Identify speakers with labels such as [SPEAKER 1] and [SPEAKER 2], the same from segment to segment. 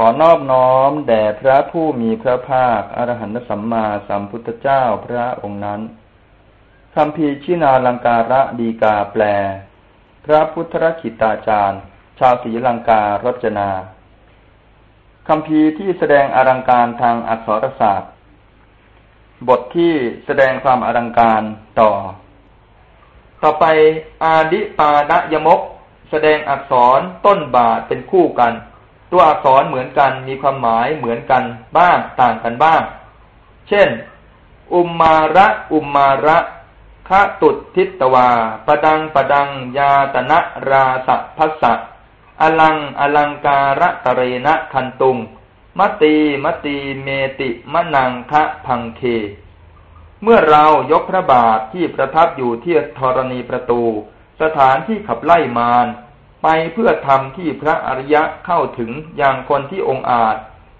[SPEAKER 1] ขอนอบน้อมแด่พระผู้มีพระภาคอรหันตสัมมาสัมพุทธเจ้าพระองค์นั้นคำพีชินาลังการะดีกาแปล พระพุทธรคิตาจารย์ ชาวศรีลังการจนาคำพีที่แสดงอลังการทางอักษรศาสตร์ บทที่แสดงความอลังการต่อ ต่อไปอาดิปาดยมก แสดงอักษรต้นบาทเป็นคู่กัน ตัวอักษรเหมือนกันมีความหมายเหมือนกันบ้าง ต่างกันบ้าง เช่น อุมมาระอุมมาระคะตุดทิตวาปดังปดัง ยาตนะราสะพัสสะอลังอลังการะตะเรนะคันตุงมตีมตีเมติมะนังคะพังเค เมื่อเรายกพระบาทที่ประทับอยู่ที่ธรณีประตู สถานที่ขับไล่มาร ไปเพื่อทำที่พระอริยะเข้าถึงอย่างคนที่องอาจ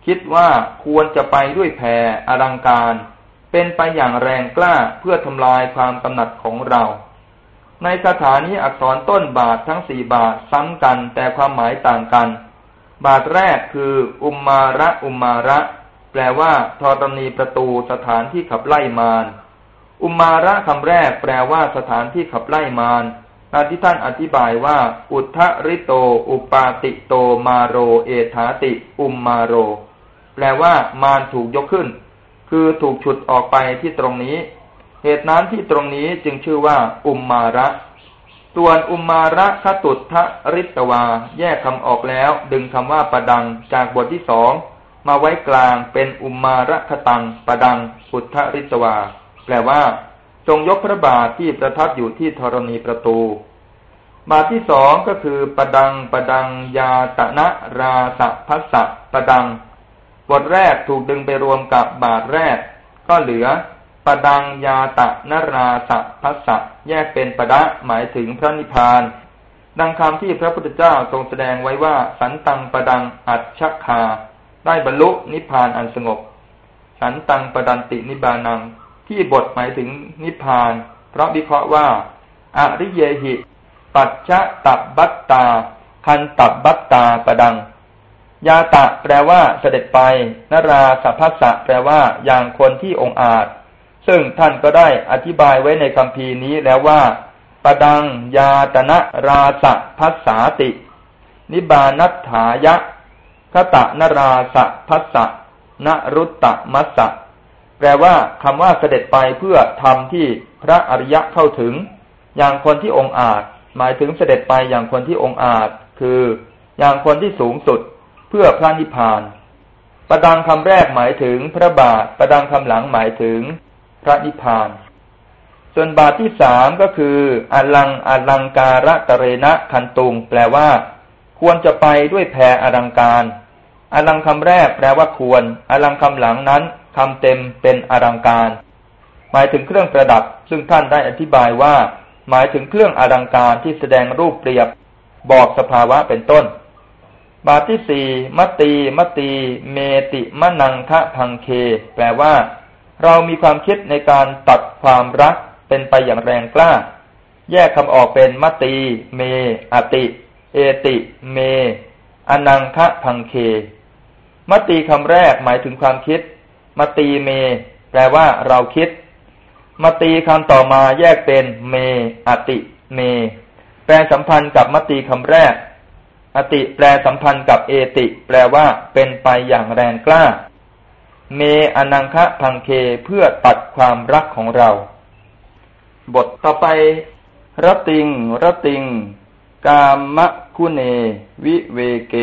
[SPEAKER 1] คิดว่าควรจะไปด้วยแผ่อลังการ เป็นไปอย่างแรงกล้าเพื่อทำลายความกำหนัดของเรา ในคาถานี้อักษรต้นบาททั้งสี่บาทซ้ำกันแต่ความหมายต่างกัน บาทแรกคือ อุมมาระอุมมาระ แปลว่าธรณีประตูสถานที่ขับไล่มารอุมมาระคำแรกแปลว่าสถานที่ขับไล่มาร การที่ท่านอธิบายว่า อุทธริโต อุปาติโตมาโร เอธาติ อุมมาโร แปลว่ามารถูกยกขึ้น คือถูกฉุดออกไปที่ตรงนี้ เหตุนั้นที่ตรงนี้จึงชื่อว่า อุมมาระ ส่วนอุมมาระคตุทะริตวา แยกคำออกแล้ว ดึงคำว่าประดังจากบทที่สองมาไว้กลางเป็นอุมมาระคตังประดังอุทธริตวา แปลว่า ทรงยกพระบาทที่ประทับอยู่ที่ธรณีประตู บาทที่สองก็คือประดังประดังยาตนะราสะพัสสะประดัง บทแรกถูกดึงไปรวมกับบาทแรก ก็เหลือประดังยาตะนราสะพัสสะแยกเป็นประดะหมายถึงพระนิพพาน ดังคำที่พระพุทธเจ้าทรงแสดงไว้ว่าสันตังประดังอัจฉคาได้บรรลุนิพพานอันสงบ สันตังประดันตินิบานัง ที่บทหมายถึงนิพพาน เพราะวิเคราะห์ว่าอริเยหิ ปัจจะตับบัตตา คันตับบัตตาประดัง ยาตะแปลว่าเสด็จไป นราสัพพสะแปลว่าอย่างคนที่องอาจ ซึ่งท่านก็ได้อธิบายไว้ในคำพีนี้แล้วว่าประดังยาตนะราสะพัสสาติ นิบานัตถายะคตะนราสะพัสสะนรุตตะมัสสะ แปลว่าคำว่าเสด็จไปเพื่อทำที่พระอริยะเข้าถึง อย่างคนที่องอาจ หมายถึงเสด็จไปอย่างคนที่องอาจ คืออย่างคนที่สูงสุดเพื่อพระนิพพาน ประดังคำแรกหมายถึงพระบาท ประดังคำหลังหมายถึงพระนิพพาน ส่วนบาทที่สามก็คืออลังอลังการะตะเรณะคันตุง แปลว่า ควรจะไปด้วยแพรอลังการ อลังคำแรกแปลว่าควร อลังคำหลังนั้นคำเต็มเป็นอลังการ หมายถึงเครื่องประดับ ซึ่งท่านได้อธิบายว่า หมายถึงเครื่องอลังการที่แสดงรูปเปรียบ บอกสภาวะเป็นต้น บาทที่สี่มตีมตี เมติมะนังทะพังเค แปลว่า เรามีความคิดในการตัดความรักเป็นไปอย่างแรงกล้า แยกคำออกเป็นมตี เม อติ เอติ เม อนังคะพังเค มตีคำแรกหมายถึงความคิด มตีเม แปลว่าเราคิด มตีคำต่อมาแยกเป็นเม อติเม แปลสัมพันธ์กับมตีคำแรก อติแปลสัมพันธ์กับเอติ แปลว่า เป็นไปอย่างแรงกล้า เมอนังคะพังเคเพื่อตัดความรักของเรา บทต่อไป รติง รติง กามะคุเน วิเวเก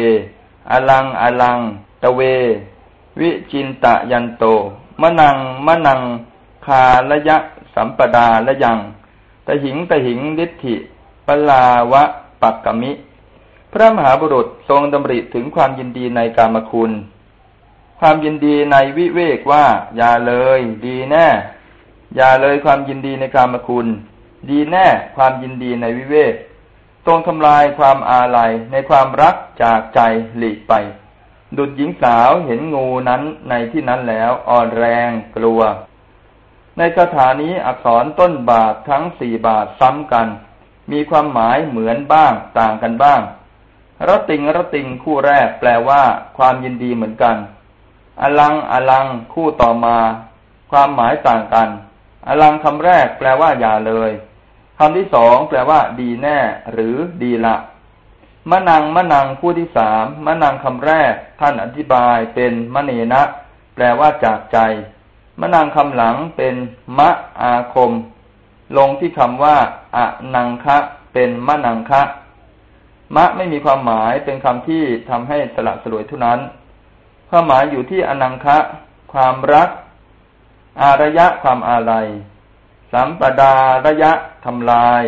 [SPEAKER 1] อลัง อลัง ตะเว วิจินตะยันโตมะนังมะนัง คาละยะ สัมปดาละยังตะหิงตะหิงลิทธิปลาวะปักกมิ พระมหาบุรุษทรงดำริถึงความยินดีในกามคุณ ความยินดีในวิเวกว่า อย่าเลย ดีแน่ อย่าเลยความยินดีในกามคุณ ดีแน่ความยินดีในวิเวกตรงทำลายความอาลัยในความรักจากใจหลีกไป ดุดหญิงสาวเห็นงูนั้นในที่นั้นแล้วอ่อนแรงกลัว ในคาถานี้อักษรต้นบาททั้งสี่บาทซ้ำกัน มีความหมายเหมือนบ้างต่างกันบ้างรติงรติงคู่แรกแปลว่า ความยินดีเหมือนกัน อลังอลังคู่ต่อมา ความหมายต่างกัน อลังคำแรกแปลว่าอย่าเลยคำที่สองแปลว่า ดีแน่ หรือดีละ มะนังมะนังคู่ที่สามมะนังคำแรก ท่านอธิบายเป็นมะเนนะ แปลว่าจากใจมะนังคำหลังเป็นมะอาคม ลงที่คำว่าอะนังคะ เป็นมะนังคะมะไม่มีความหมายเป็นคำที่ทำให้สละสลวยเท่านั้นความหมายอยู่ที่อนังคะ ความรัก อารยะความอาลัยสัมปดาระยะทำลาย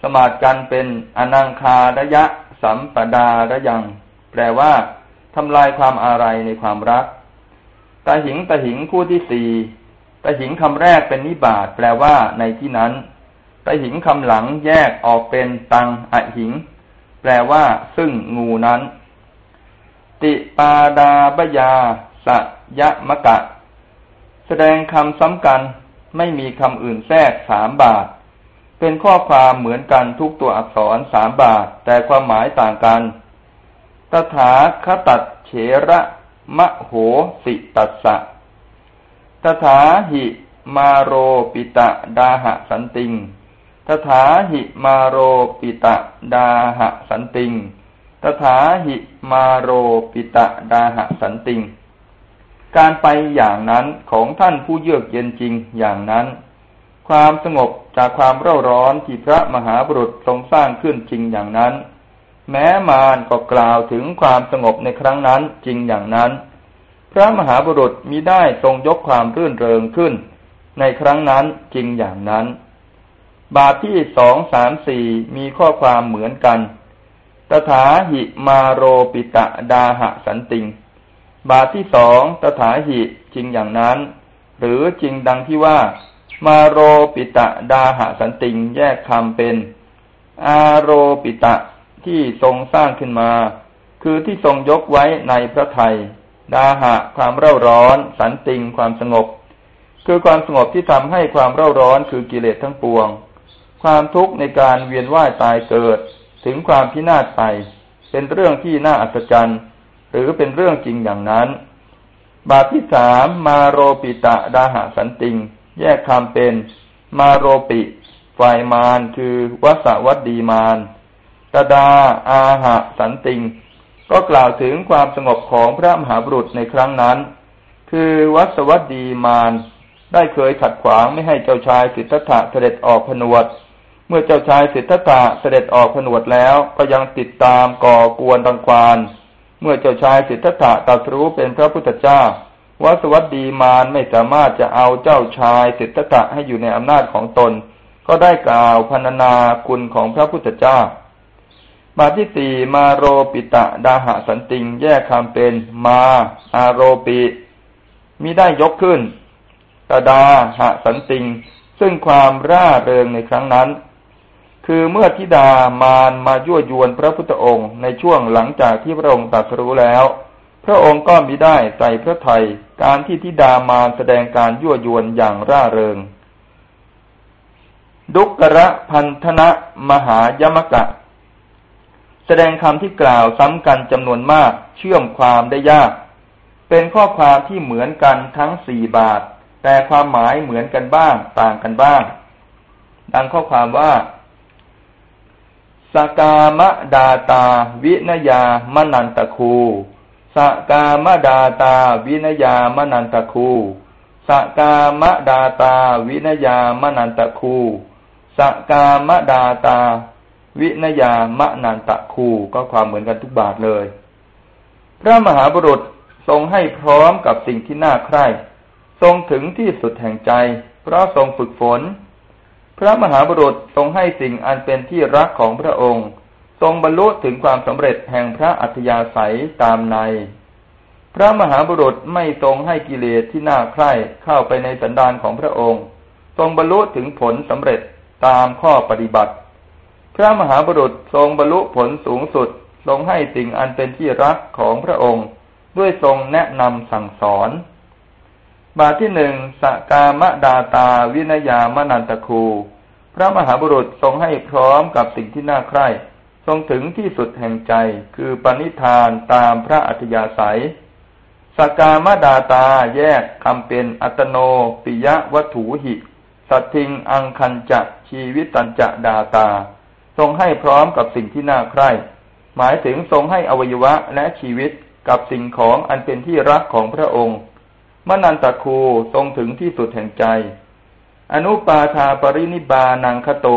[SPEAKER 1] สมาดกันเป็นอนังคาระยะ สัมปดาระยัง แปลว่าทำลายความอาลัยในความรักตาหิงตาหิงคู่ที่สี่ตาหิงคำแรกเป็นนิบาตแปลว่าในที่นั้นตาหิงคำหลังแยกออกเป็นตังอหิง แปลว่า ซึ่งงูนั้น ติปาดาบยาสยะมะกะ แสดงคำซ้ำกัน ไม่มีคำอื่นแทรกสามบาท เป็นข้อความเหมือนกันทุกตัวอักษรสามบาท แต่ความหมายต่างกัน ตถาคตัดเฉระมะโหสิตัสสะ ตถาหิมาโรปิตะดาหะสันติง ตถาหิมาโรปิตะดาหะสันติง ตถาหิมาโรปิตะดาหะสันติง การไปอย่างนั้นของท่านผู้เยือกเย็นจริงอย่างนั้น ความสงบจากความเร่าร้อนที่พระมหาบุรุษทรงสร้างขึ้นจริงอย่างนั้น แม้มารก็กล่าวถึงความสงบในครั้งนั้นจริงอย่างนั้น พระมหาบุรุษมิได้ทรงยกความรื่นเริงขึ้น ในครั้งนั้นจริงอย่างนั้น บาทที่สองสามสี่มีข้อความเหมือนกันตถาหิมาโรปิตะดาหะสันติง บาทที่สองตถาหิจริงอย่างนั้น หรือจริงดังที่ว่า มาโรปิตะดาหะสันติง แยกคำเป็น อาโรปิตะที่ทรงสร้างขึ้นมา คือที่ทรงยกไว้ในพระไทย ดาหะความเร่าร้อน สันติงความสงบ คือความสงบที่ทำให้ความเร่าร้อนคือกิเลสทั้งปวง ความทุกข์ในการเวียนว่ายตายเกิด ถึงความพินาศไป เป็นเรื่องที่น่าอัศจรรย์ หรือเป็นเรื่องจริงอย่างนั้น บาทที่สามมาโรปิตะดาหะสันติง แยกคำเป็นมาโรปิฝ่ายมารคือวัสวัตดีมารตดาอาหะสันติง ก็กล่าวถึงความสงบของพระมหาบุรุษในครั้งนั้น คือวัสวัสดีมารได้เคยขัดขวางไม่ให้เจ้าชายสิทธัตถะเสด็จออกผนวด เมื่อเจ้าชายสิทธัตถะเสด็จออกผนวดแล้วก็ยังติดตามก่อกวนรังควาน เมื่อเจ้าชายสิทธัตถะตรัสรู้เป็นพระพุทธเจ้า วัสวัสดีมารไม่สามารถจะเอาเจ้าชายสิทธัตถะให้อยู่ในอำนาจของตน ก็ได้กล่าวพรรณนาคุณของพระพุทธเจ้าบาที่สี่มาโรปิตะดาหะสันติง แยกคำเป็นมาอาโรปิมิได้ยกขึ้นตดาหะสันติง ซึ่งความร่าเริงในครั้งนั้น คือเมื่อทิดามารมายั่วยวนพระพุทธองค์ในช่วงหลังจากที่พระองค์ตรัสรู้แล้ว พระองค์ก็มิได้ใส่พระไทยการที่ทิดามาแสดงการยั่วยวนอย่างร่าเริง ดุกระพันธนะมหายมกะ แสดงคำที่กล่าวซ้ำกันจำนวนมากเชื่อมความได้ยาก เป็นข้อความที่เหมือนกันทั้งสี่บาท แต่ความหมายเหมือนกันบ้างต่างกันบ้าง ดังข้อความว่าสกามดาตา วินยามนันตคู สกามดาตาวินยามนันตคูสกามดาตาวินยามนันตคูสกามดาตา วินยามนันตะคูก็ความเหมือนกันทุกบาทเลย พระมหาบุรุษทรงให้พร้อมกับสิ่งที่น่าใคร่ทรงถึงที่สุดแห่งใจ เพราะทรงฝึกฝน พระมหาบุรุษทรงให้สิ่งอันเป็นที่รักของพระองค์ ทรงบรรลุถึงความสำเร็จแห่งพระอัธยาศัยตามใน พระมหาบุรุษไม่ทรงให้กิเลสที่น่าใคร่เข้าไปในสันดานของพระองค์ ทรงบรรลุถึงผลสำเร็จตามข้อปฏิบัติ พระมหาบุรุษทรงบรรลุผลสูงสุด ทรงให้สิ่งอันเป็นที่รักของพระองค์ ด้วยทรงแนะนำสั่งสอน บาทที่หนึ่งสกามดาตาวินยามนันตคู พระมหาบุรุษทรงให้พร้อมกับสิ่งที่น่าใคร่ ทรงถึงที่สุดแห่งใจคือปณิธานตามพระอัธยาศัย สกามดาตาแยกคำเป็นอัตโนปิยะวัตถุหิสัตทิงอังคันจะชีวิตันจะดาตา ทรงให้พร้อมกับสิ่งที่น่าใคร่หมายถึงทรงให้อวัยวะและชีวิตกับสิ่งของอันเป็นที่รักของพระองค์มนันตะคูทรงถึงที่สุดแห่งใจ อนุปาทาปรินิบานังคโต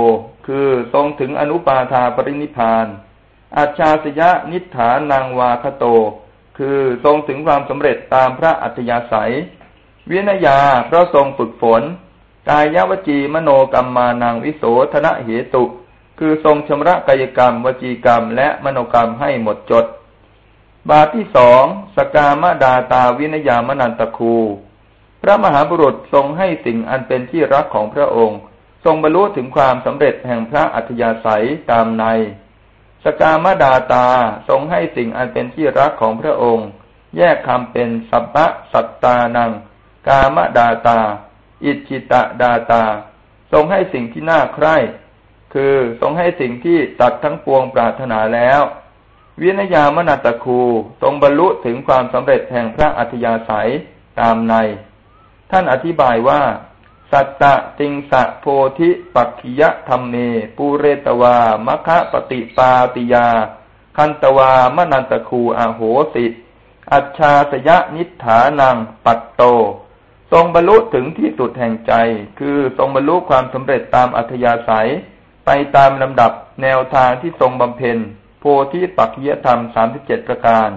[SPEAKER 1] คือทรงถึงอนุปาทาปรินิพานอาชาสยะนิฐานังวาคโต คือทรงถึงความสำเร็จตามพระอัธยาศัย วินยาเพราะทรงฝึกฝน กายวจีมโนกรรมานังวิโสธนะเหตุ คือทรงชำระกายกรรม วจีกรรม และมโนกรรมให้หมดจด บาทที่สองสกามดาตาวินยามนันตคู พระมหาบุรุษทรงให้สิ่งอันเป็นที่รักของพระองค์ ทรงบรรลุถึงความสำเร็จแห่งพระอัธยาศัยตามใน สกามดาตาทรงให้สิ่งอันเป็นที่รักของพระองค์ แยกคำเป็นสัพพะสัตตานัง กามดาตา อิจิตะดาตา ทรงให้สิ่งที่น่าใคร่ คือทรงให้สิ่งที่ตัดทั้งปวงปรารถนาแล้ว วินยามนัตคูตรงบรรลุถึงความสำเร็จแห่งพระอัธยาศัยตามใน ท่านอธิบายว่า สัตตะติงสะโพธิปักขิยะธรรมเม ปูเรตวามะคะปฏิปาติยา คันตวามนันตคูอโหสิอัจฉาสยะนิฐานังปัตโต ทรงบรรลุถึงที่สุดแห่งใจ คือทรงบรรลุความสำเร็จตามอัธยาศัย ไปตามลำดับแนวทางที่ทรงบำเพ็ญ โพธิปัจจยธรรมสามสิบเจ็ดประการ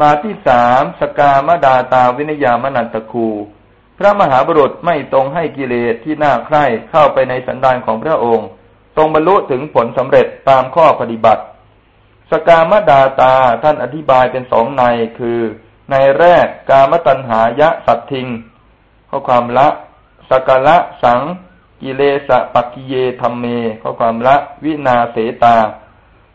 [SPEAKER 1] มาที่สามสกามดาตาวินยามนันตคู พระมหาบุรุษไม่ตรงให้กิเลสที่น่าใคร่เข้าไปในสันดานของพระองค์ ทรงบรรลุถึงผลสำเร็จตามข้อปฏิบัติ สกามดาตาท่านอธิบายเป็นสองในคือ ในแรกกามตัญหายะสัตทิง ข้อความละสกละสัง กิเลสปักกิเยธรรมเม ข้อความละวินาเสตา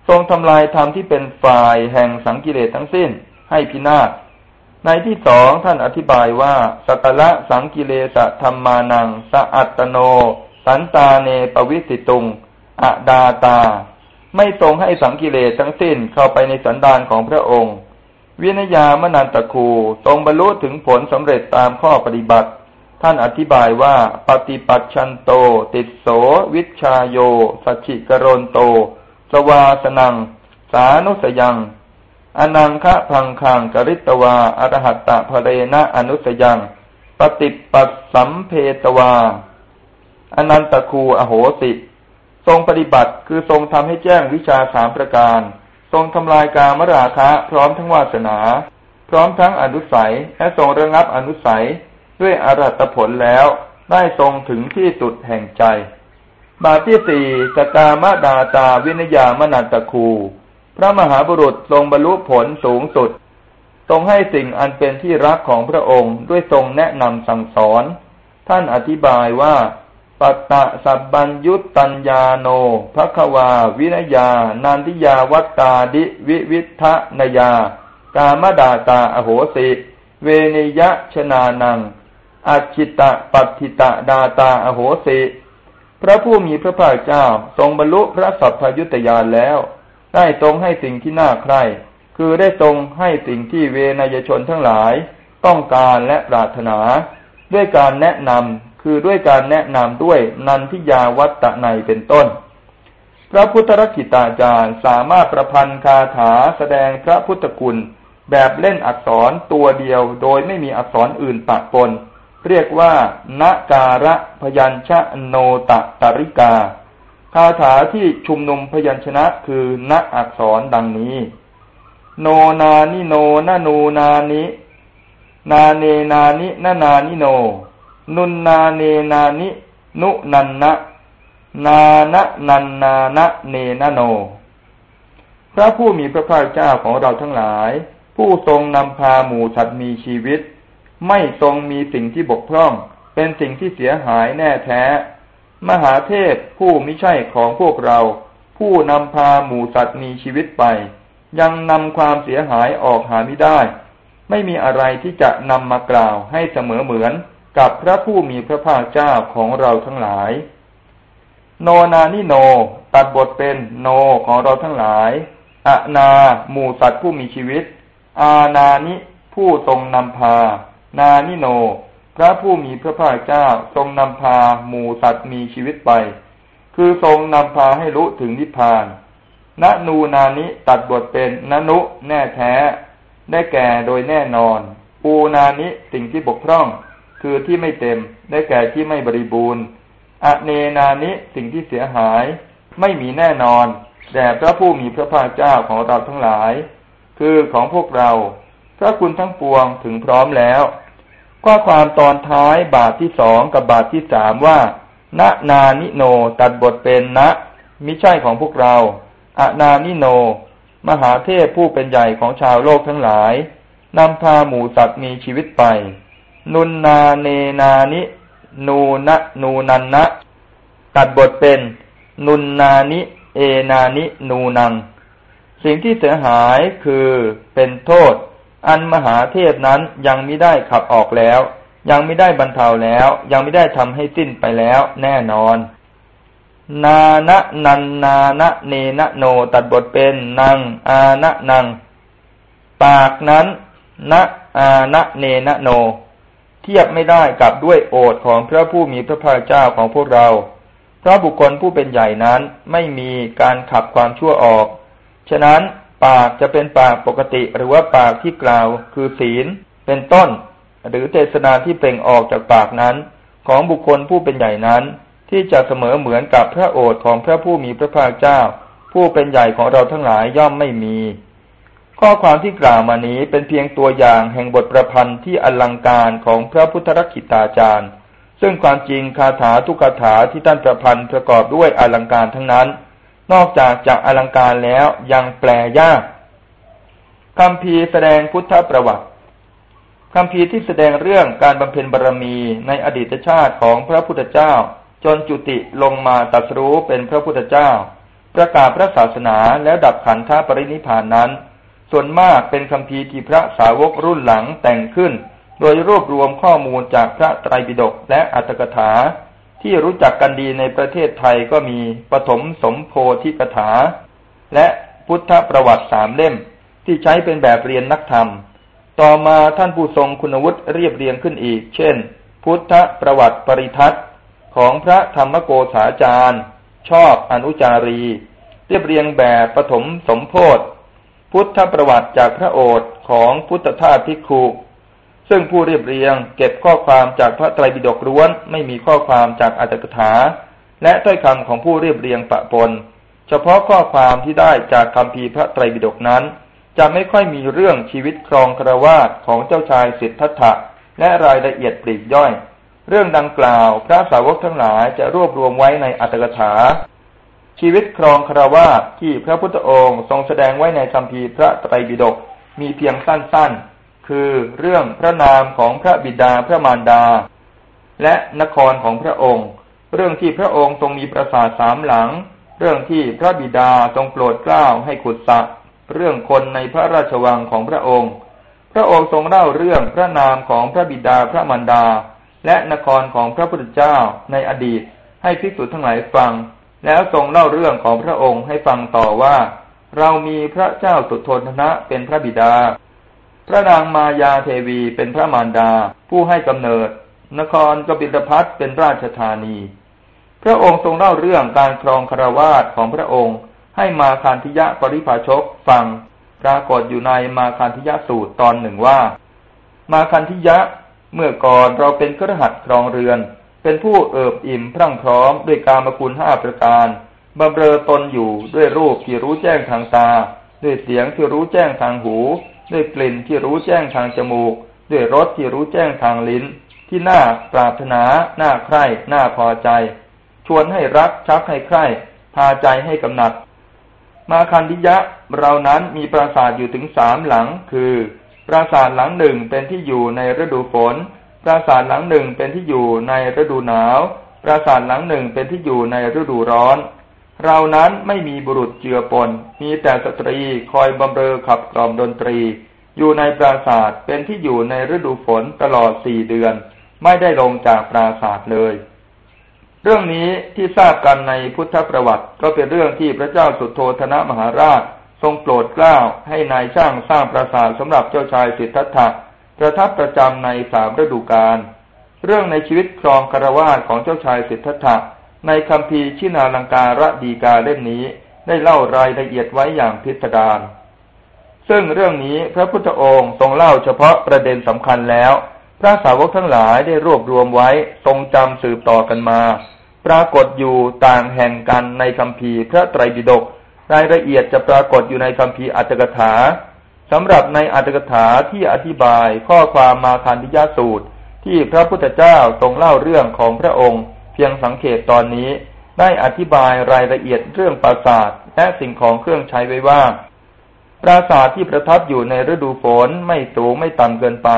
[SPEAKER 1] ทรงทำลายธรรมที่เป็นฝ่ายแห่งสังกิเลสทั้งสิ้นให้พินาศ ในที่สองท่านอธิบายว่าสัตละสังกิเลสธรรมานัง สะอัตโน สันตาเนปวิสิตุงอดาตา ไม่ทรงให้สังกิเลสทั้งสิ้นเข้าไปในสันดานของพระองค์ วินยามนันตะคูทรงบรรลุถึงผลสำเร็จตามข้อปฏิบัติ ท่านอธิบายว่าปฏิปัชันโต ติดโส วิชาโย สัชิกรนโต สวาสนัง สานุสยัง อนังคะพังคังกริตวาอรหัตตะภเรนะอนุสยัง ปฏิปัสสัมเพตวา อนันตคูอโหสิ ทรงปฏิบัติคือทรงทำให้แจ้งวิชาสามประการ ทรงทำลายกามราคะพร้อมทั้งวาสนา พร้อมทั้งอนุสัยและทรงระงับอนุสัยด้วยอรัตผลแล้วได้ทรงถึงที่สุดแห่งใจ บาทที่สี่สกามดาตาวินยามนันตคู พระมหาบุรุษทรงบรรลุผลสูงสุด ทรงให้สิ่งอันเป็นที่รักของพระองค์ด้วยทรงแนะนำสั่งสอน ท่านอธิบายว่า ปัตตะสับบัญยุตตัญญาโนภควา วินยา นันทิยาวัตตาดิวิวิทะนยา กามดาตาอโหสิ เวเนยะชนานังอัจิตะปัติตะดาตาอโหสิ พระผู้มีพระภาคเจ้าทรงบรรลุพระสัพพยุตยานแล้ว ได้ทรงให้สิ่งที่น่าใคร่คือได้ทรงให้สิ่งที่เวนยชนทั้งหลาย ต้องการและปรารถนา ด้วยการแนะนำคือด้วยการแนะนำด้วยนันทิยาวัตตะในเป็นต้น พระพุทธรักิตาจารย์สามารถประพันธ์คาถาแสดงพระพุทธคุณ แบบเล่นอักษรตัวเดียวโดยไม่มีอักษรอื่นปะปน เรียกว่านาการะพยัญชะโนตะตริกา คาถาที่ชุมนุมพยัญชนะคือณอักษรดังนี้ โนนานิโนนานูนานิ นาเนนานินานานิโน นุนนาเนนานิ นุนันนะนานะนันนานะเนนโน พระผู้มีพระภาคเจ้าของเราทั้งหลาย ผู้ทรงนำพาหมู่สัตว์มีชีวิต ไม่ทรงมีสิ่งที่บกพร่อง เป็นสิ่งที่เสียหายแน่แท้ มหาเทพผู้ไม่ใช่ของพวกเรา ผู้นำพาหมูสัตว์มีชีวิตไป ยังนำความเสียหายออกหาไม่ได้ ไม่มีอะไรที่จะนำมากล่าวให้เสมอเหมือนกับพระผู้มีพระภาคเจ้าของเราทั้งหลาย โนนานิโน ตัดบทเป็นโนของเราทั้งหลายอะนาหมู่สัตว์ผู้มีชีวิต อานานิผู้ทรงนำพา นานิโน พระผู้มีพระภาคเจ้าทรงนำพาหมู่สัตว์มีชีวิตไป คือทรงนำพาให้รู้ถึงนิพพานนนูนานิตัดบทเป็นนนุแน่แท้ ได้แก่โดยแน่นอน ปูนานิสิ่งที่บกพร่อง คือที่ไม่เต็ม ได้แก่ที่ไม่บริบูรณ์อเนนานิสิ่งที่เสียหาย ไม่มีแน่นอนแด่พระผู้มีพระภาคเจ้าของเราทั้งหลาย คือของพวกเรา พระคุณทั้งปวงถึงพร้อมแล้ว ข้อความตอนท้ายบาทที่สองกับบาทที่สามว่า ณนานิโนตัดบทเป็นณมิใช่ของพวกเราอนานิโน มหาเทพผู้เป็นใหญ่ของชาวโลกทั้งหลายนำพาหมูสัตว์มีชีวิตไป นุนนาเนนานิ นูนะนูนันนะตัดบทเป็น นุนนานิ เอนานิ นูนัง สิ่งที่เสียหายคือเป็นโทษ อันมหาเทพนั้นยังไม่ได้ขับออกแล้ว ยังไม่ได้บรรเทาแล้ว ยังไม่ได้ทำให้สิ้นไปแล้ว แน่นอน นานะนันนานะเนนะโนตัดบทเป็นนางอานะนัง ปากนั้นนะอานะเนนะโน เทียบไม่ได้กับด้วยโอทของพระผู้มีพระภาคเจ้าของพวกเราเพราะบุคคลผู้เป็นใหญ่นั้นไม่มีการขับความชั่วออก ฉะนั้น ปากจะเป็นปากปกติหรือว่าปากที่กล่าว คือศีล เป็นต้น หรือเทศนาที่เปล่งออกจากปากนั้น ของบุคคลผู้เป็นใหญ่นั้น ที่จะเสมอเหมือนกับพระโอษฐ์ของพระผู้มีพระภาคเจ้า ผู้เป็นใหญ่ของเราทั้งหลายย่อมไม่มี ข้อความที่กล่าวมานี้เป็นเพียงตัวอย่างแห่งบทประพันธ์ที่อลังการของพระพุทธรักขิตาจารย์ ซึ่งความจริงคาถาทุกคาถาที่ท่านประพันธ์ประกอบด้วยอลังการทั้งนั้น นอกจากจะอลังการแล้วยังแปลยากคำพีแสดงพุทธประวัติคำพีที่แสดงเรื่องการบำเพ็ญบารรมีในอดีตชาติของพระพุทธเจ้า จนจุติลงมาตัสรู้เป็นพระพุทธเจ้า ประกาศพระศาสนาแล้วดับขันธปรินิพานนั้น ส่วนมากเป็นคำพีที่พระสาวกรุ่นหลังแต่งขึ้น โดยรวบรวมข้อมูลจากพระไตรปิฎกและอัตถกถา ที่รู้จักกันดีในประเทศไทยก็มีปฐมสมโพธิกถา และพุทธประวัติสามเล่ม ที่ใช้เป็นแบบเรียนนักธรรม ต่อมาท่านผู้ทรงคุณวุฒิเรียบเรียงขึ้นอีก เช่น พุทธประวัติปริทัศน์ของพระธรรมโกษาจารย์ ชอบอนุจารี เรียบเรียงแบบปฐมสมโพธพุทธประวัติจากพระโอษฐ์ของพุทธทาสพิคุ ซึ่งผู้เรียบเรียง เก็บข้อความจากพระไตรปิฎกล้วน ไม่มีข้อความจากอัตถกถา และถ้อยคำของผู้เรียบเรียงปะปน เฉพาะข้อความที่ได้จากคำพีพระไตรปิฎกนั้น จะไม่ค่อยมีเรื่องชีวิตครองครวาสของเจ้าชายสิทธัตถะและรายละเอียดปลีกย่อย เรื่องดังกล่าว พระสาวกทั้งหลายจะรวบรวมไว้ในอัตถกถา ชีวิตครองคราวาสที่พระพุทธองค์ทรงแสดงไว้ในคำพีพระไตรปิฎกมีเพียงสั้นๆ คือเรื่องพระนามของพระบิดาพระมารดา และนครของพระองค์ เรื่องที่พระองค์ทรงมีปราสาทสามหลัง เรื่องที่พระบิดาทรงโปรดเกล้าให้ขุดสระเรื่องคนในพระราชวังของพระองค์ พระองค์ทรงเล่าเรื่องพระนามของพระบิดาพระมารดา และนครของพระพุทธเจ้าในอดีต ให้ภิกษุทั้งหลายฟัง แล้วทรงเล่าเรื่องของพระองค์ให้ฟังต่อว่า เรามีพระเจ้าสุโธทนะเป็นพระบิดา พระนางมายาเทวีเป็นพระมารดา ผู้ให้กำเนิด นครกบิลพัทเป็นราชธานี พระองค์ทรงเล่าเรื่องการครองคารวาสของพระองค์ ให้มาคานธิยะปริภาชกฟังปรากฏอยู่ในมาคานธิยะสูตรตอนหนึ่งว่า มาคันธิยะเมื่อก่อนเราเป็นกระหัตครองเรือน เป็นผู้เอิบอิ่มพรั่งพร้อมด้วยกามคุณห้าประการบำเรอตนอยู่ด้วยรูปที่รู้แจ้งทางตา ด้วยเสียงที่รู้แจ้งทางหู ด้วยกลิ่นที่รู้แจ้งทางจมูก ด้วยรสที่รู้แจ้งทางลิ้น ที่น่าปรารถนาน่าใคร่น่าพอใจ ชวนให้รักชักให้ใคร่พาใจให้กำหนัด มาคันดิยะเรานั้นมีปราสาทอยู่ถึงสามหลัง คือ ปราสาทหลังหนึ่งเป็นที่อยู่ในฤดูฝน ปราสาทหลังหนึ่งเป็นที่อยู่ในฤดูหนาว ปราสาทหลังหนึ่งเป็นที่อยู่ในฤดูร้อน เรานั้นไม่มีบุรุษเจือปน มีแต่สตรีคอยบำเรอขับกล่อมดนตรี อยู่ในปราสาทเป็นที่อยู่ในฤดูฝนตลอดสี่เดือน ไม่ได้ลงจากปราสาทเลย เรื่องนี้ที่ทราบกันในพุทธประวัติ ก็เป็นเรื่องที่พระเจ้าสุโธธนะมหาราช ทรงโปรดเกล้าให้นายช่างสร้างปราสาทสำหรับเจ้าชายสิทธัตถะประทับประจำในสามฤดูกาลเรื่องในชีวิตครองคารวาสของเจ้าชายสิทธัตถะ ในคำพีชินาลังการะดีกาเล่มนี้ได้เล่ารายละเอียดไว้อย่างพิสดาร ซึ่งเรื่องนี้พระพุทธองค์ทรงเล่าเฉพาะประเด็นสำคัญแล้ว พระสาวกทั้งหลายได้รวบรวมไว้ทรงจำสืบต่อกันมา ปรากฏอยู่ต่างแห่งกันในคำพีพระไตรปิฎกรายละเอียดจะปรากฏอยู่ในคำพีอัตถกถาสำหรับในอัตถกถาที่อธิบายข้อความมาคันธิยสูตร ที่พระพุทธเจ้าทรงเล่าเรื่องของพระองค์ เพียงสังเกตตอนนี้ได้อธิบายรายละเอียดเรื่องปราสาทและสิ่งของเครื่องใช้ไว้ว่า ปราสาทที่ประทับอยู่ในฤดูฝนไม่สูงไม่ต่ำเกินไป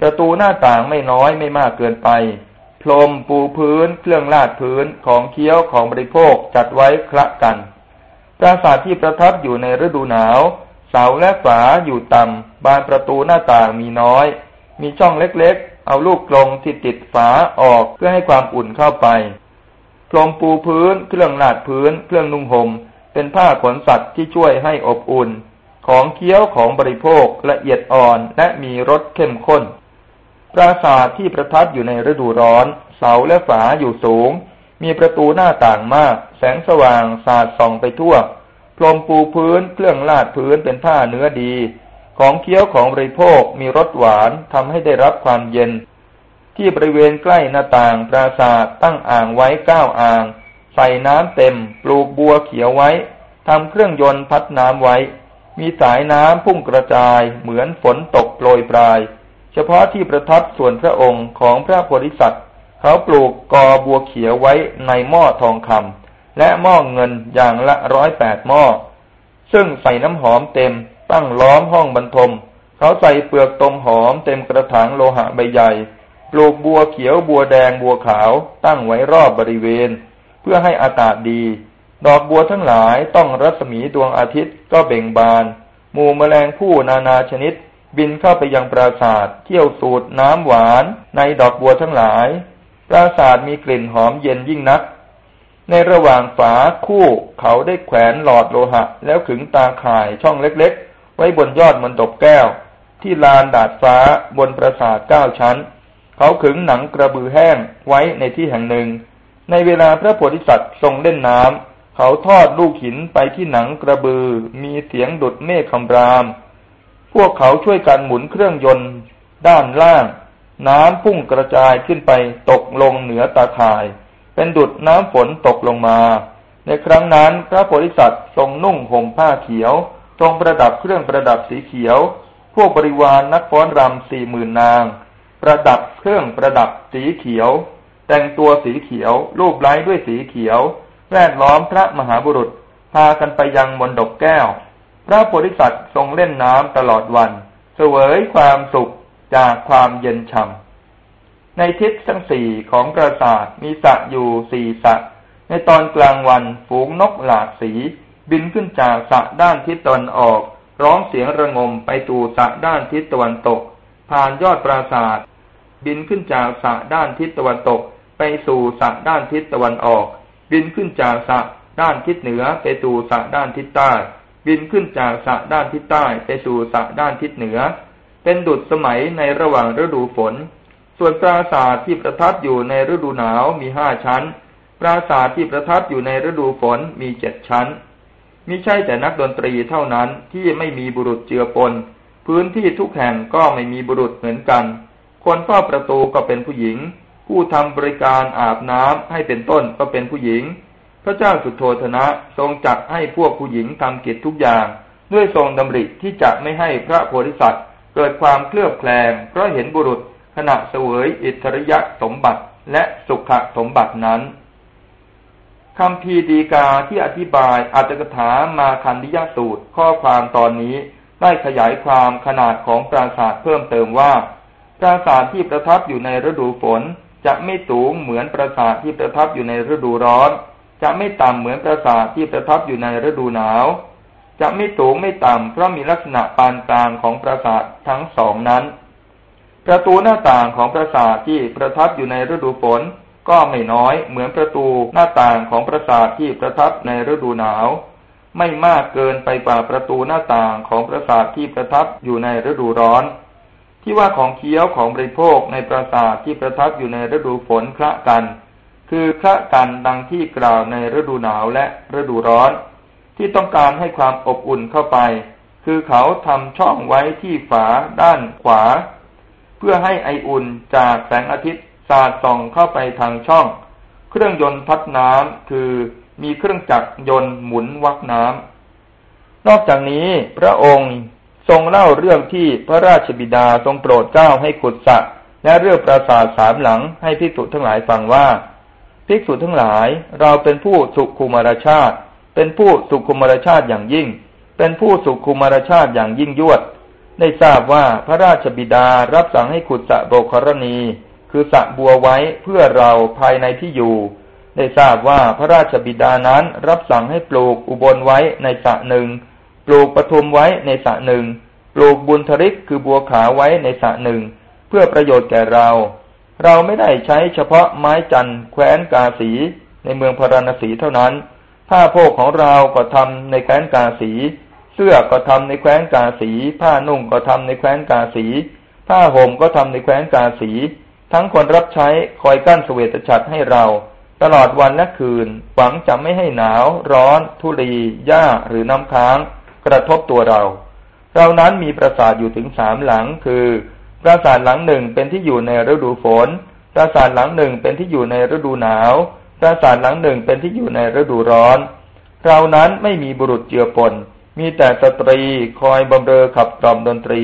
[SPEAKER 1] ประตูหน้าต่างไม่น้อยไม่มากเกินไป พรมปูพื้น เครื่องลาดพื้นของเคี้ยวของบริโภคจัดไว้คละกัน ปราสาทที่ประทับอยู่ในฤดูหนาว เสาและฝาอยู่ต่ำบานประตูหน้าต่างมีน้อย มีช่องเล็กๆ เอาลูกกลงที่ติดฝาออกเพื่อให้ความอุ่นเข้าไป พรมปูพื้น เครื่องลาดพื้น เครื่องนุ่งหม่ม เป็นผ้าขนสัตว์ที่ช่วยให้อบอุ่น ของเคี้ยวของบริโภคละเอียดอ่อนและมีรสเข้มข้น ปราสาทที่ประทับอยู่ในฤดูร้อน เสาและฝาอยู่สูง มีประตูหน้าต่างมาก แสงสว่างสาดส่องไปทั่ว พรมปูพื้น เครื่องลาดพื้นเป็นผ้าเนื้อดี ของเคี้ยวของบริโภคมีรสหวานทำให้ได้รับความเย็น ที่บริเวณใกล้หน้าต่างปราสาทตั้งอ่างไว้เก้าอ่าง ใส่น้ำเต็ม ปลูกบัวเขียวไว้ทำเครื่องยนต์พัดน้ำไว้ มีสายน้ำพุ่งกระจายเหมือนฝนตกโปรยปลาย เฉพาะที่ประทับส่วนพระองค์ของพระโพธิสัตว์เขาปลูกกอบัวเขียวไว้ในหม้อทองคำและหม้อเงินอย่างละร้อยแปดหม้อ ซึ่งใส่น้ำหอมเต็ม ตั้งล้อมห้องบรรทม เขาใส่เปลือกตมหอมเต็มกระถางโลหะใบใหญ่ ปลูกบัวเขียวบัวแดงบัวขาว ตั้งไว้รอบบริเวณ เพื่อให้อากาศดี ดอกบัวทั้งหลายต้องรัศมีดวงอาทิตย์ก็เบ่งบาน หมู่แมลงผู้นานาชนิด บินเข้าไปยังปราสาทเที่ยวสูดน้ำหวานในดอกบัวทั้งหลาย ปราสาทมีกลิ่นหอมเย็นยิ่งนักในระหว่างฝาคู่เขาได้แขวนหลอดโลหะ แล้วขึงตาข่ายช่องเล็กๆ ไว้บนยอดมนตบแก้ว ที่ลานดาดฟ้าบนปราสาทเก้าชั้น เขาขึงหนังกระบือแห้งไว้ในที่แห่งหนึ่ง ในเวลาพระโพธิสัตว์ทรงเล่นน้ำเขาทอดลูกหินไปที่หนังกระบือมีเสียงดุดเมฆคำราม พวกเขาช่วยกันหมุนเครื่องยนต์ด้านล่าง น้ำพุ่งกระจายขึ้นไปตกลงเหนือตาข่าย เป็นดุดน้ำฝนตกลงมา ในครั้งนั้นพระโพธิสัตว์ทรงนุ่งห่มผ้าเขียว ทรงประดับเครื่องประดับสีเขียว พวกบริวารนนักฟ้อนรำสี่หมื่นนาง ประดับเครื่องประดับสีเขียว แต่งตัวสีเขียว รูปไล้ด้วยสีเขียว แวดล้อมพระมหาบุรุษ พากันไปยังมนดกแก้ว พระโพธิสัตว์ทรงเล่นน้ำตลอดวันเสวยความสุขจากความเย็นช่ำในทิศทั้งสี่ของปราสาทมีสระอยู่สี่สระในตอนกลางวันฝูงนกหลากสี บินขึ้นจากสะด้านทิศตะวันออก ร้องเสียงระงมไปตูสะด้านทิศตะวันตก ผ่านยอดปราสาทบินขึ้นจากสะด้านทิศตะวันตก ไปสู่สะด้านทิศตะวันออก บินขึ้นจากสะด้านทิศเหนือไปสู่สะด้านทิศใต้ บินขึ้นจากสะด้านทิศใต้ไปสู่สะด้านทิศเหนือ เป็นดุจสมัยในระหว่างฤดูฝน ส่วนปราสาทที่ประทับอยู่ในฤดูหนาวมีห้าชั้น ปราสาทที่ประทับอยู่ในฤดูฝนมีเจ็ดชั้น มิใช่แต่นักดนตรีเท่านั้นที่ไม่มีบุรุษเจือปน พื้นที่ทุกแห่งก็ไม่มีบุรุษเหมือนกัน คนเฝ้าประตูก็เป็นผู้หญิง ผู้ทำบริการอาบน้ำให้เป็นต้นก็เป็นผู้หญิง พระเจ้าสุโธธนะทรงจัดให้พวกผู้หญิงทำกิจทุกอย่าง ด้วยทรงดำริที่จะไม่ให้พระโพธิสัตว์ เกิดความเคลือบแคลงเพราะเห็นบุรุษขณะเสวยอิทริยสมบัติและสุขสมบัตินั้น คำพีดีกาที่อธิบายอัตถกถามาคันดิยสูตรข้อความตอนนี้ได้ขยายความขนาดของปราสาทเพิ่มเติมว่า ปราสาทที่ประทับอยู่ในฤดูฝน จะไม่สูงเหมือนปราสาทที่ประทับอยู่ในฤดูร้อน จะไม่ต่ำเหมือนปราสาทที่ประทับอยู่ในฤดูหนาว จะไม่สูงไม่ต่ำเพราะมีลักษณะปานกลางของปราสาททั้งสองนั้น ประตูหน้าต่างของปราสาทที่ประทับอยู่ในฤดูฝน ก็ไม่น้อยเหมือนประตูหน้าต่างของปราสาทที่ประทับในฤดูหนาว ไม่มากเกินไปกว่าประตูหน้าต่างของปราสาทที่ประทับอยู่ในฤดูร้อน ที่ว่าของเคี้ยวของบริโภคในปราสาทที่ประทับอยู่ในฤดูฝนคละกัน คือคละกันดังที่กล่าวในฤดูหนาวและฤดูร้อน ที่ต้องการให้ความอบอุ่นเข้าไป คือเขาทำช่องไว้ที่ฝาด้านขวา เพื่อให้ไออุ่นจากแสงอาทิตย์ สาดส่องเข้าไปทางช่อง เครื่องยนต์พัดน้ำคือมีเครื่องจักรยนต์หมุนวักน้ำนอกจากนี้พระองค์ทรงเล่าเรื่องที่พระราชบิดาทรงโปรดเจ้าให้ขุดสระและเรื่องปราสาทสามหลังให้ภิกษุทั้งหลายฟังว่าภิกษุทั้งหลายเราเป็นผู้สุขุมารชาติ เป็นผู้สุขุมารชาติอย่างยิ่ง เป็นผู้สุขุมารชาติอย่างยิ่งยวด ได้ทราบว่าพระราชบิดารับสั่งให้ขุดสระโบกรณี คือสะบัวไว้เพื่อเราภายในที่อยู่ ได้ทราบว่าพระราชบิดานั้นรับสั่งให้ปลูกอุบลไว้ในสระหนึ่ง ปลูกปทุมไว้ในสระหนึ่ง ปลูกบุญทริกคือบัวขาวไว้ในสระหนึ่ง เพื่อประโยชน์แก่เรา เราไม่ได้ใช้เฉพาะไม้จันแคว้นกาสีในเมืองพาราณสีเท่านั้น ผ้าโพกของเราก็ทำในแคว้นกาสี เสื้อก็ทำในแคว้นกาสี ผ้านุ่งก็ทำในแคว้นกาสี ผ้าห่มก็ทำในแคว้นกาสี ทั้งคนรับใช้คอยกั้นสเสวตฉัตรให้เรา ตลอดวันและคืน หวังจะไม่ให้หนาว ร้อน ทุลีหญ้าหรือน้ำค้าง กระทบตัวเรา เรานั้นมีปราสาทอยู่ถึงสามหลัง คือ ปราสาทหลังหนึ่งเป็นที่อยู่ในฤดูฝน ปราสาทหลังหนึ่งเป็นที่อยู่ในฤดูหนาว ปราสาทหลังหนึ่งเป็นที่อยู่ในฤดูร้อน เรานั้นไม่มีบุรุษเจือปนมีแต่สตรีคอยบำเรอขับกล่อมดนตรี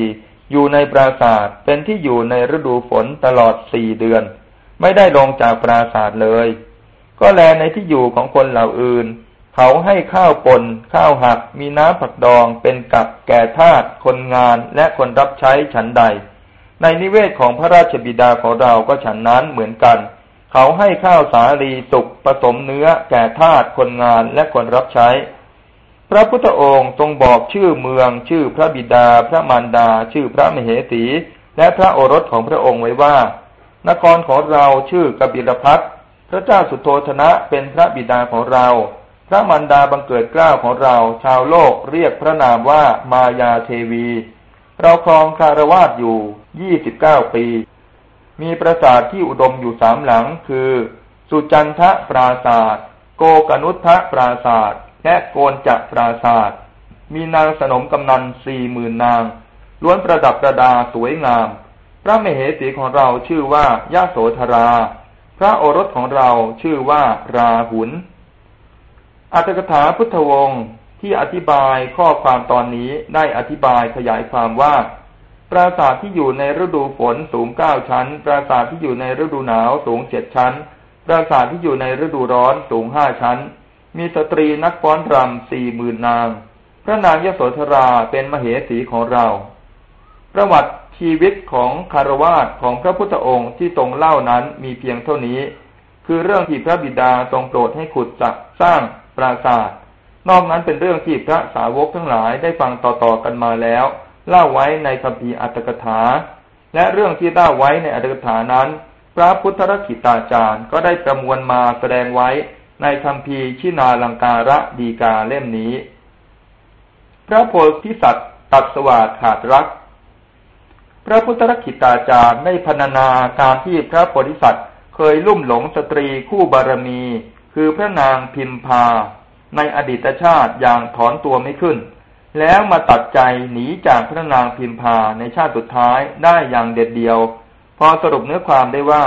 [SPEAKER 1] อยู่ในปราสาทเป็นที่อยู่ในฤดูฝนตลอดสี่เดือน ไม่ได้ลงจากปราสาทเลย ก็แลในที่อยู่ของคนเหล่าอื่น เขาให้ข้าวปนข้าวหัก มีน้ำผักดอง เป็นกับแก่ทาสคนงานและคนรับใช้ฉันใด ในนิเวศของพระราชบิดาของเราก็ฉันนั้นเหมือนกัน เขาให้ข้าวสาลีสุกผสมเนื้อแก่ทาสคนงานและคนรับใช้ พระพุทธองค์ทรงบอกชื่อเมือง ชื่อพระบิดา พระมารดา ชื่อพระมเหสี และพระโอรสของพระองค์ไว้ว่า นครของเราชื่อกบิลพัทพระเจ้าสุโธธนะเป็นพระบิดาของเรา พระมารดาบังเกิดเกล้าของเรา ชาวโลกเรียกพระนามว่ามายาเทวี เราครองคารวาสอยู่ยี่สิบเก้าปี มีปราสาทที่อุดมอยู่สามหลังคือ สุจันทะปราศาสโกกนุทะปราศาส และโกนจักปราศาสตร์มีนางสนมกำนันสี่หมื่นนาง ล้วนประดับประดาสวยงาม พระมเหสีของเราชื่อว่ายาโสธรา พระโอรสของเราชื่อว่าราหุลอัตถกถาพุทธวงศ์ที่อธิบายข้อความตอนนี้ได้อธิบายขยายความว่า ปราสาทที่อยู่ในฤดูฝนสูงเก้าชั้น ปราสาทที่อยู่ในฤดูหนาวสูงเจ็ดชั้น ปราสาทที่อยู่ในฤดูร้อนสูงห้าชั้น มีสตรีนักฟ้อนรำสี่หมื่นนาง พระนางยโสธราเป็นมเหสีของเรา ประวัติชีวิตของคารวาสของพระพุทธองค์ที่ทรงเล่านั้นมีเพียงเท่านี้ คือเรื่องที่พระบิดาทรงโปรดให้ขุดจักสร้างปราสาท นอกนั้นเป็นเรื่องที่พระสาวกทั้งหลายได้ฟังต่อๆกันมาแล้ว เล่าไว้ในคัมภีร์อัตถกถา และเรื่องที่เล่าไว้ในอัตถกถานั้น พระพุทธรักิตาจารย์ก็ได้ประมวลมาแสดงไว้ ในคำพีชินาลังการะดีกาเล่มนี้ พระโพธิสัตว์ตัดสวาดขาดรัก พระพุทธรักิตาจารย์ได้พรรณนาการที่พระโพธิสัตว์เคยลุ่มหลงสตรีคู่บารมี คือพระนางพิมพา ในอดีตชาติอย่างถอนตัวไม่ขึ้น แล้วมาตัดใจหนีจากพระนางพิมพาในชาติสุดท้ายได้อย่างเด็ดเดียว พอสรุปเนื้อความได้ว่า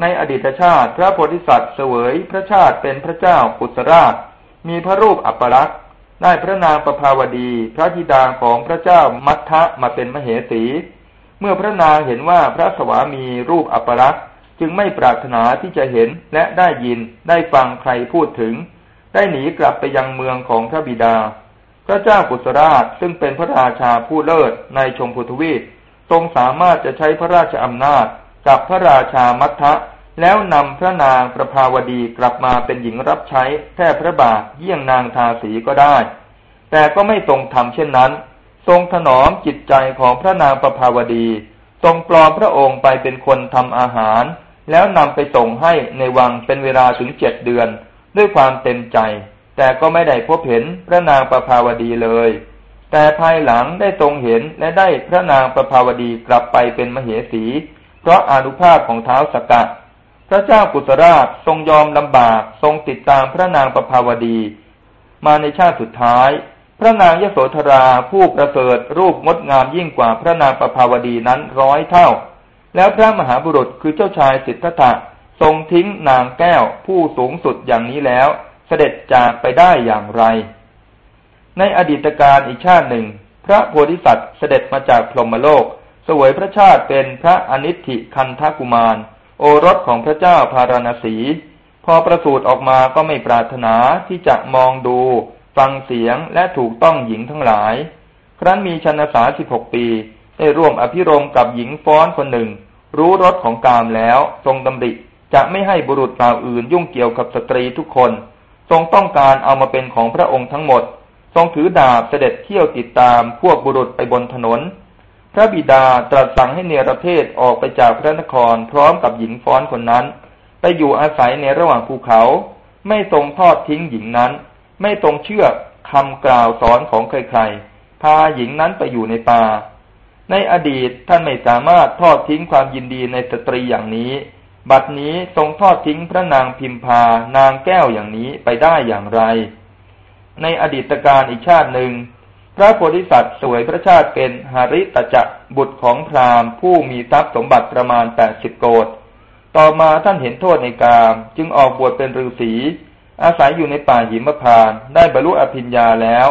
[SPEAKER 1] ในอดีตชาติพระโพธิสัตว์เสวยพระชาติเป็นพระเจ้าปุตราช มีพระรูปอัปลักษ์ได้พระนางประภาวดี พระธิดาของพระเจ้ามัทธะมาเป็นมเหสี เมื่อพระนางเห็นว่าพระสวามีรูปอัปลักษ์จึงไม่ปรารถนาที่จะเห็นและได้ยินได้ฟังใครพูดถึง ได้หนีกลับไปยังเมืองของพระบิดา พระเจ้ากุศราชซึ่งเป็นพระราชาผู้เลิศในชมพูทวีปทรงสามารถจะใช้พระราชอำนาจ กับพระราชามัทธะแล้วนำพระนางประภาวดีกลับมาเป็นหญิงรับใช้แท่พระบาทเยี่ยงนางทาสีก็ได้ แต่ก็ไม่ทรงทำเช่นนั้น ทรงถนอมจิตใจของพระนางประภาวดี ทรงปลอมพระองค์ไปเป็นคนทำอาหาร แล้วนำไปส่งให้ในวังเป็นเวลาถึงเจ็ดเดือน ด้วยความเต็มใจ แต่ก็ไม่ได้พบเห็นพระนางประภาวดีเลย แต่ภายหลังได้ทรงเห็นและได้พระนางประภาวดีกลับไปเป็นมเหสี เพราะอนุภาพของเท้าสกัดพระเจ้ากุศราชทรงยอมลำบากทรงติดตามพระนางประภาวดี มาในชาติสุดท้าย พระนางยโสธราผู้ประเสริฐรูปงดงามยิ่งกว่าพระนางประภาวดีนั้นร้อยเท่า แล้วพระมหาบุรุษคือเจ้าชายสิทธัตถะทรงทิ้งนางแก้วผู้สูงสุดอย่างนี้แล้ว เสด็จจากไปได้อย่างไร ในอดีตการอีกชาติหนึ่ง พระโพธิสัตว์เสด็จมาจากพรหมโลก สวยพระชาติเป็นพระอนิธิคันทกุมาร โอรสของพระเจ้าพาราณสี พอประสูติออกมาก็ไม่ปรารถนาที่จะมองดู ฟังเสียงและถูกต้องหญิงทั้งหลาย ครั้นมีชนสาสิบหกปี ได้ร่วมอภิรมกับหญิงฟ้อนคนหนึ่ง รู้รสของกามแล้วทรงดำริจะไม่ให้บุรุษเหล่าอื่นยุ่งเกี่ยวกับสตรีทุกคน ทรงต้องการเอามาเป็นของพระองค์ทั้งหมด ทรงถือดาบเสด็จเที่ยวติดตามพวกบุรุษไปบนถนน ระบิดาตรัสสั่งให้เนรเทศออกไปจากพระนครพร้อมกับหญิงฟ้อนคนนั้น ไปอยู่อาศัยในระหว่างภูเขา ไม่ทรงทอดทิ้งหญิงนั้น ไม่ทรงเชื่อคำกล่าวสอนของใครๆ พาหญิงนั้นไปอยู่ในป่า ในอดีตท่านไม่สามารถทอดทิ้งความยินดีในสตรีอย่างนี้ บัดนี้ทรงทอดทิ้งพระนางพิมพานางแก้วอย่างนี้ไปได้อย่างไร ในอดีตการอีกชาติหนึ่ง พระโพธิสัตว์สวยพระชาติเป็นหาริตจักบุตรของพราหมณ์ ผู้มีทรัพย์สมบัติประมาณแปดสิบโกดต่อมาท่านเห็นโทษในกามจึงออกบวชเป็นฤาษีอาศัยอยู่ในป่าหิมพานได้บรรลุอภิญญาแล้ว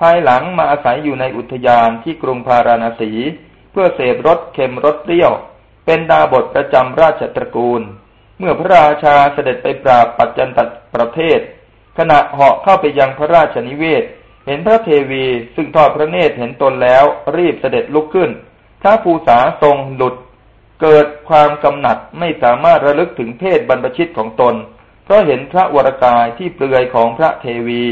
[SPEAKER 1] ภายหลังมาอาศัยอยู่ในอุทยานที่กรุงพาราณสี เพื่อเสพรสเค็มรสเปรี้ยว เป็นดาบทประจำราชตระกูล เมื่อพระราชาเสด็จไปปราบปัจจันตประเทศ ขณะเหาะเข้าไปยังพระราชนิเวศ เห็นพระเทวีซึ่งทอดพระเนตรเห็นตนแล้ว รีบเสด็จลุกขึ้นพระภูษาทรงหลุด เกิดความกำหนัดไม่สามารถระลึกถึงเพศบรรพชิตของตน เพราะเห็นพระวรกายที่เปลือยของพระเทวี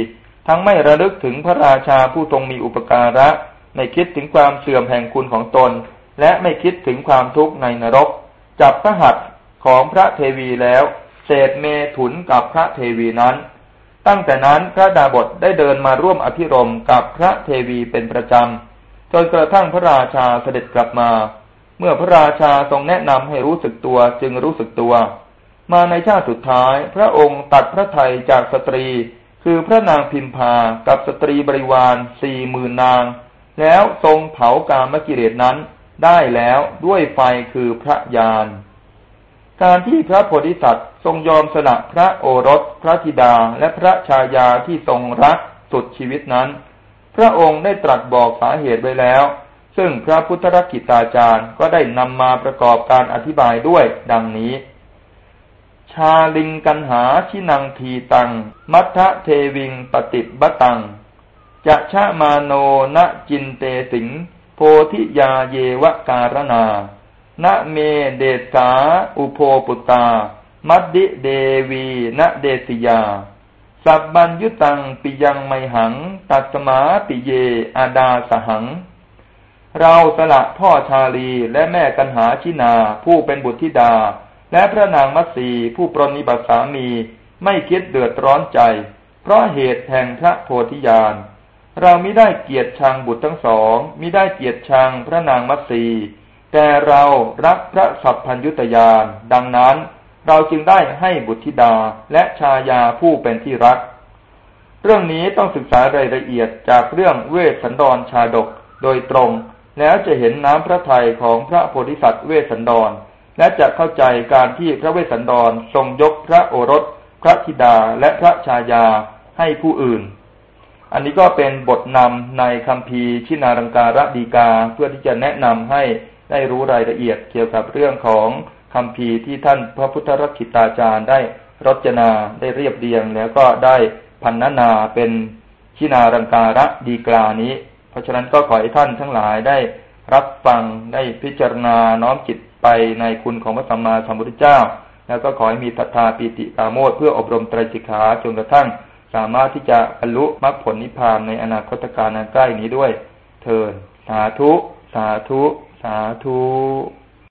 [SPEAKER 1] ทั้งไม่ระลึกถึงพระราชาผู้ทรงมีอุปการะ ไม่คิดถึงความเสื่อมแห่งคุณของตน และไม่คิดถึงความทุกข์ในนรก จับพระหัตถ์ของพระเทวีแล้ว เศษเมถุนกับพระเทวีนั้น ตั้งแต่นั้นพระดาบทได้เดินมาร่วมอภิรมกับพระเทวีเป็นประจำ จนกระทั่งพระราชาเสด็จกลับมา เมื่อพระราชาทรงแนะนำให้รู้สึกตัวจึงรู้สึกตัว มาในชาติสุดท้าย พระองค์ตัดพระไทยจากสตรี คือพระนางพิมพากับสตรีบริวารสี่หมื่นนาง แล้วทรงเผากามกิเลสนั้นได้แล้วด้วยไฟคือพระยาน การที่พระโพธิสัตว์ทรงยอมสละพระโอรส พระธิดา และพระชายาที่ทรงรักสุดชีวิตนั้น พระองค์ได้ตรัสบอกสาเหตุไว้แล้ว ซึ่งพระพุทธรักิตาจารย์ก็ได้นำมาประกอบการอธิบายด้วยดังนี้ ชาลิงกันหาชินังทีตัง มัทธเทวิงปฏิบตัง จะชะมาโนนะจินเตสิง โพธิยาเยวการนา นะเมเดสาอุโพปุตา มัดดิเดวีนะเดสิยา สับบัญยุตังปิยังไมหัง ตัสมาปิเยอาดาสหัง เราสละพ่อชาลีและแม่กันหาชินาผู้เป็นบุตรธิดา และพระนางมัตสีผู้ปรนิบัติสามีไม่คิดเดือดร้อนใจ เพราะเหตุแห่งพระโพธิญาณ เรามิได้เกียรติชังบุตรทั้งสองมิได้เกียรติชังพระนางมัตสี แต่เรารักพระสัพพัญยุตยานดังนั้น เราจึงได้ให้บุตรธิดาและชายาผู้เป็นที่รัก เรื่องนี้ต้องศึกษารายละเอียดจากเรื่องเวสสันดรชาดกโดยตรง แล้วจะเห็นน้ำพระทัยของพระโพธิสัตว์เวสสันดร และจะเข้าใจการที่พระเวสสันดรทรงยกพระโอรส พระธิดาและพระชายาให้ผู้อื่นอันนี้ก็เป็นบทนำในคัมภีร์ชินาลังการฎีกาเพื่อที่จะแนะนำให้ ได้รู้รายละเอียดเกี่ยวกับเรื่องของคัมภีร์ที่ท่านพระพุทธรักขิตาจารย์ได้รจนาได้เรียบเรียง แล้วก็ได้พันนานาเป็นชินารังการะดีกลานี้ เพราะฉะนั้นก็ขอให้ท่านทั้งหลายได้รับฟังได้พิจารณาน้อมจิตไปในคุณของพระสัมมาสัมพุทธเจ้า แล้วก็ขอให้มีศรัทธาปีติปาโมทเพื่ออบรมไตรสิกขาจนกระทั่ง สามารถที่จะบรรลุมรรคผลนิพพานในอนาคตการอันใกล้นี้ด้วยเทินสาธุ สาธุ สาธุ